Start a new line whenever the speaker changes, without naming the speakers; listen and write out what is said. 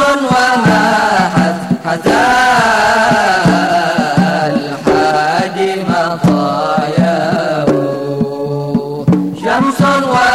وما حث حتى الحاج مطاياه شمس وما